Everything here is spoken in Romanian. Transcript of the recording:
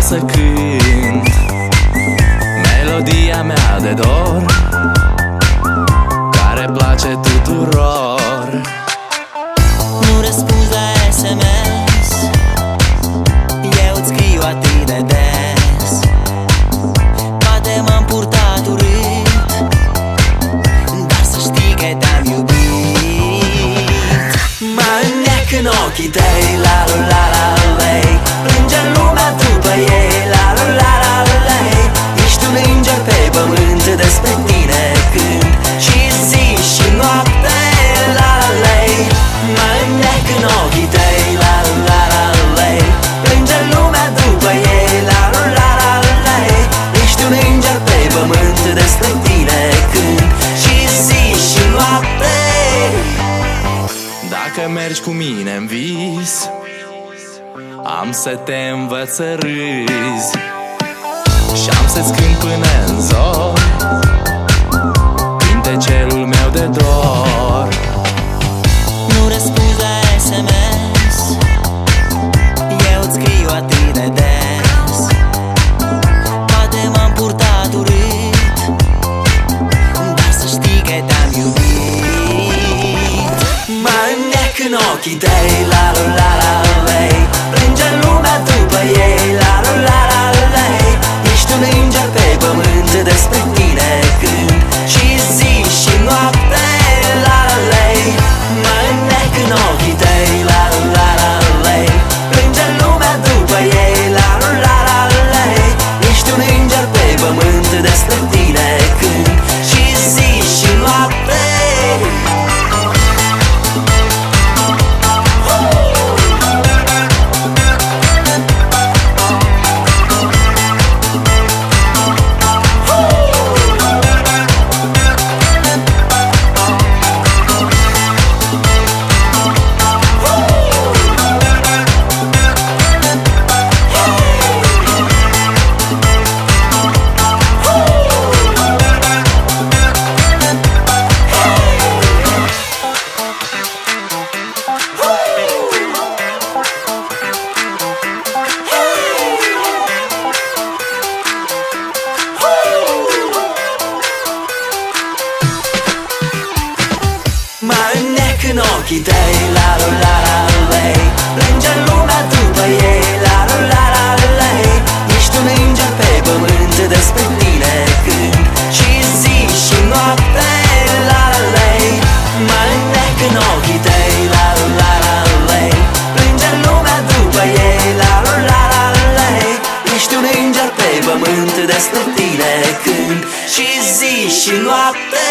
vreau să cânt Melodia mea de dor Care place tuturor. Nu răspunzi la SMS Eu îți scriu atât de des. Poate m-am purtat urât Dar să știi că te-am iubit. Mă înneac în ochii tăi La la la cu mine în vis. Am să te învăț să râzi. Și am să-ți cânt până în zor înneac în ochii tăi La la la la în ochii tăi La la la la lei Plânge lumea după ei La la la la lei Ești un înger pe pământ Despre tine când Și zi și noapte La la lei Mă înneac în ochii tăi La la la la lei Plânge lumea după ei La la la la lei Ești un înger pe pământ Despre tine când Și zi și noapte